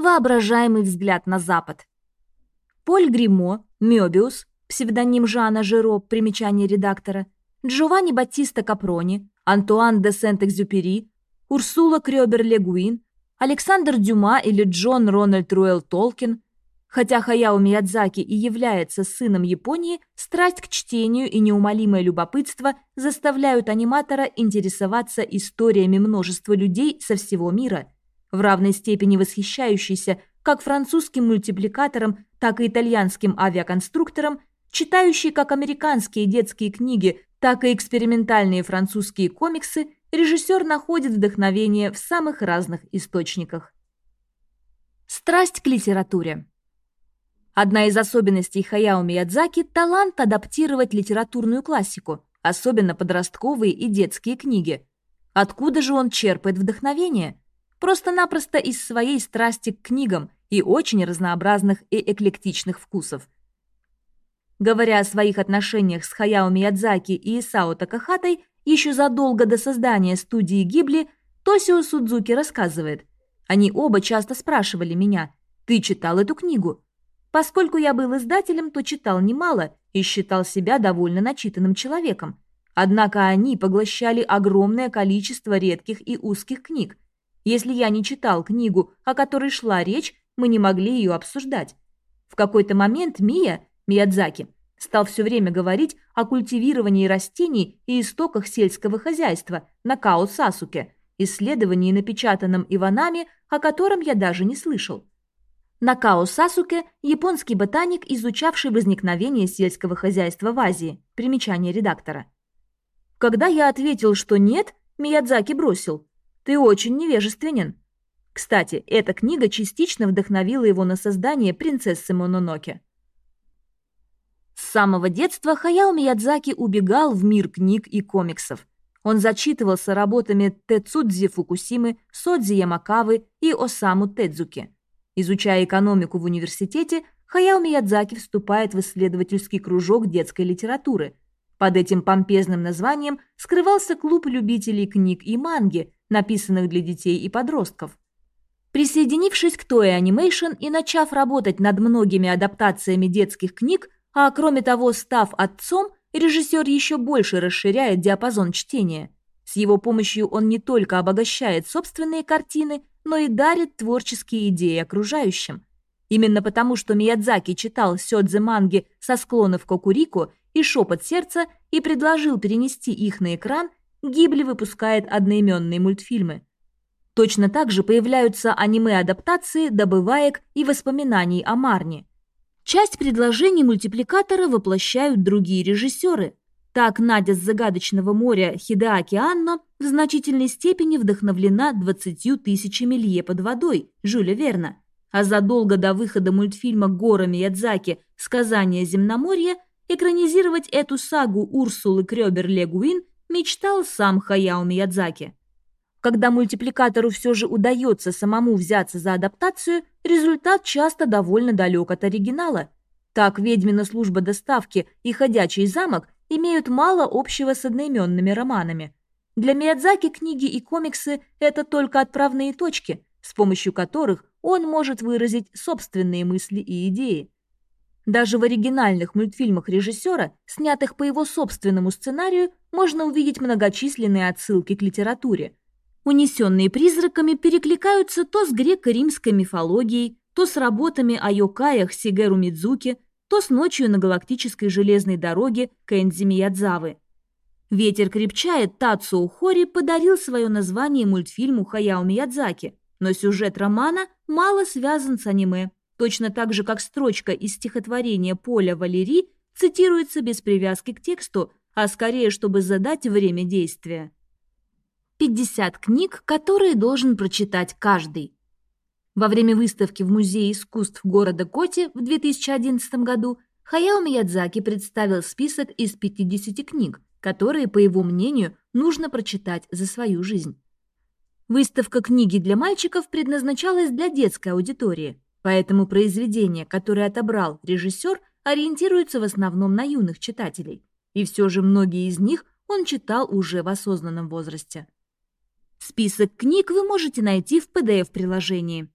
воображаемый взгляд на Запад. Поль Гримо, Мёбиус, псевдоним Жана Жиро, примечание редактора, Джованни Баттиста Капрони, Антуан де Сент-Экзюпери, Урсула Крёбер-Легуин, Александр Дюма или Джон Рональд Руэлл Толкин. Хотя Хаяо Миядзаки и является сыном Японии, страсть к чтению и неумолимое любопытство заставляют аниматора интересоваться историями множества людей со всего мира, в равной степени восхищающийся как французским мультипликатором, так и итальянским авиаконструктором, читающий как американские детские книги, так и экспериментальные французские комиксы, режиссер находит вдохновение в самых разных источниках. Страсть к литературе. Одна из особенностей Хаяо Миядзаки – талант адаптировать литературную классику, особенно подростковые и детские книги. Откуда же он черпает вдохновение? Просто-напросто из своей страсти к книгам и очень разнообразных и эклектичных вкусов. Говоря о своих отношениях с Хаяо Миядзаки и Исао Такахатой еще задолго до создания студии Гибли, Тосио Судзуки рассказывает. Они оба часто спрашивали меня, «Ты читал эту книгу?» Поскольку я был издателем, то читал немало и считал себя довольно начитанным человеком. Однако они поглощали огромное количество редких и узких книг. Если я не читал книгу, о которой шла речь, мы не могли ее обсуждать. В какой-то момент Мия, Миядзаки, стал все время говорить о культивировании растений и истоках сельского хозяйства на Као Сасуке, исследовании, напечатанном Иванами, о котором я даже не слышал. Накао Сасуке – японский ботаник, изучавший возникновение сельского хозяйства в Азии. Примечание редактора. Когда я ответил, что нет, Миядзаки бросил. «Ты очень невежественен». Кстати, эта книга частично вдохновила его на создание «Принцессы Мононоке». С самого детства Хаяо Миядзаки убегал в мир книг и комиксов. Он зачитывался работами Тецудзи Фукусимы, Содзи Ямакавы и Осаму Тедзуки. Изучая экономику в университете, Хаяо Миядзаки вступает в исследовательский кружок детской литературы. Под этим помпезным названием скрывался клуб любителей книг и манги, написанных для детей и подростков. Присоединившись к Toei Animation и начав работать над многими адаптациями детских книг, а кроме того, став отцом, режиссер еще больше расширяет диапазон чтения. С его помощью он не только обогащает собственные картины, но и дарит творческие идеи окружающим. Именно потому, что Миядзаки читал сёдзе манги со склонов Кокурико и шепот сердца и предложил перенести их на экран, Гибли выпускает одноименные мультфильмы. Точно так же появляются аниме-адаптации добываек и воспоминаний о Марне. Часть предложений мультипликатора воплощают другие режиссеры. Так Надя с загадочного моря Хидеаки Анно в значительной степени вдохновлена двадцатью тысячами лье под водой Жюля Верна. А задолго до выхода мультфильма Гора Миядзаки «Сказание земноморья» экранизировать эту сагу Урсулы Крёбер-Легуин мечтал сам Хаяо Миядзаки. Когда мультипликатору все же удается самому взяться за адаптацию, результат часто довольно далек от оригинала. Так «Ведьмина служба доставки» и «Ходячий замок» имеют мало общего с одноименными романами. Для Миядзаки книги и комиксы – это только отправные точки, с помощью которых он может выразить собственные мысли и идеи. Даже в оригинальных мультфильмах режиссера, снятых по его собственному сценарию, можно увидеть многочисленные отсылки к литературе – унесенные призраками, перекликаются то с греко-римской мифологией, то с работами о йокаях Сигеру Мидзуки, то с ночью на галактической железной дороге Кэнзи Миядзавы. «Ветер крепчает» Тацуо Хори подарил свое название мультфильму Хаяо Миядзаки, но сюжет романа мало связан с аниме, точно так же, как строчка из стихотворения Поля Валери цитируется без привязки к тексту, а скорее, чтобы задать время действия. 50 книг, которые должен прочитать каждый. Во время выставки в Музее искусств города Коти в 2011 году Хаяо Миядзаки представил список из 50 книг, которые, по его мнению, нужно прочитать за свою жизнь. Выставка книги для мальчиков предназначалась для детской аудитории, поэтому произведения, которые отобрал режиссер, ориентируются в основном на юных читателей. И все же многие из них он читал уже в осознанном возрасте. Список книг вы можете найти в PDF-приложении.